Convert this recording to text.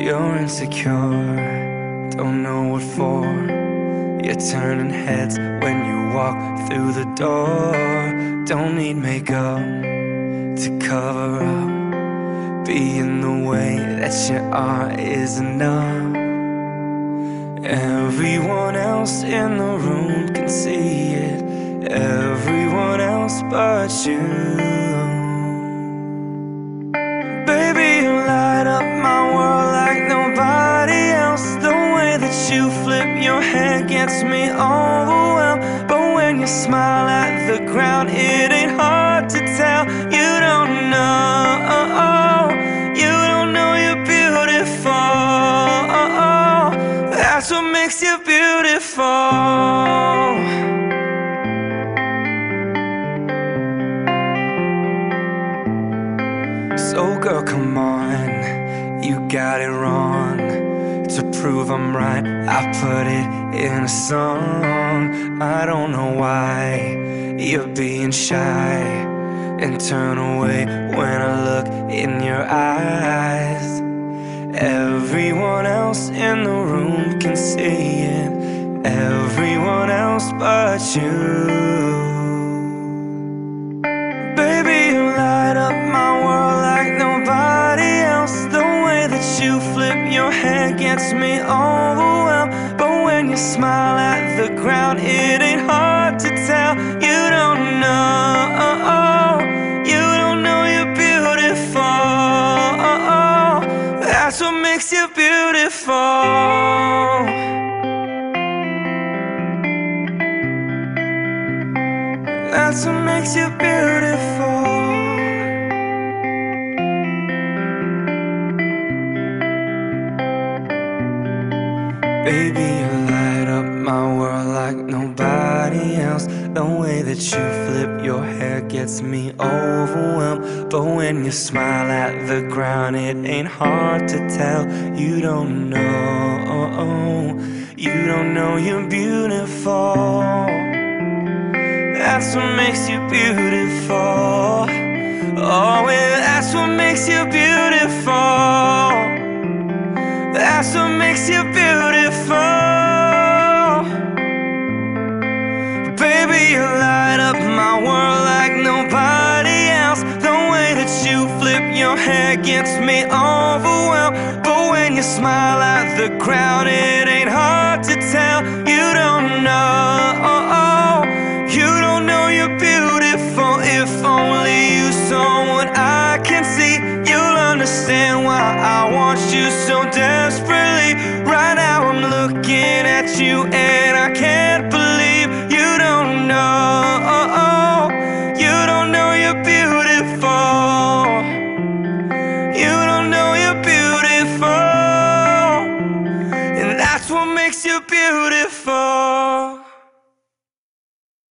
You're insecure, don't know what for. You're turning heads when you walk through the door. Don't need makeup to cover up. Being the way that you are is enough. Everyone else in the room can see it. Everyone else but you. Flip your hair gets me overwhelmed. But when you smile at the ground, it ain't hard to tell. You don't know, you don't know you're beautiful. That's what makes you beautiful. So, girl, come on, you got it wrong. To prove I'm right, I put it in a song. I don't know why you're being shy and turn away when I look in your eyes. Everyone else in the room can see it, everyone else but you. Baby, you light up my world your hair gets me overwhelmed. But when you smile at the ground, it ain't hard to tell. You don't know, you don't know you're beautiful. That's what makes you beautiful. That's what makes you beautiful. Baby, you light up my world like nobody else. The way that you flip your hair gets me overwhelmed. But when you smile at the ground, it ain't hard to tell. You don't know, you don't know you're beautiful. That's what makes you beautiful. Oh, yeah, that's what makes you beautiful. That's what makes you beautiful. Baby, you light up my world like nobody else. The way that you flip your hair gets me overwhelmed. But when you smile at the crowd, it ain't hard to tell. You don't know, you don't know you're beautiful. If only you saw what I can see, you'll understand why I want you so looking at you, and I can't believe you don't know. You don't know you're beautiful. You don't know you're beautiful. And that's what makes you beautiful.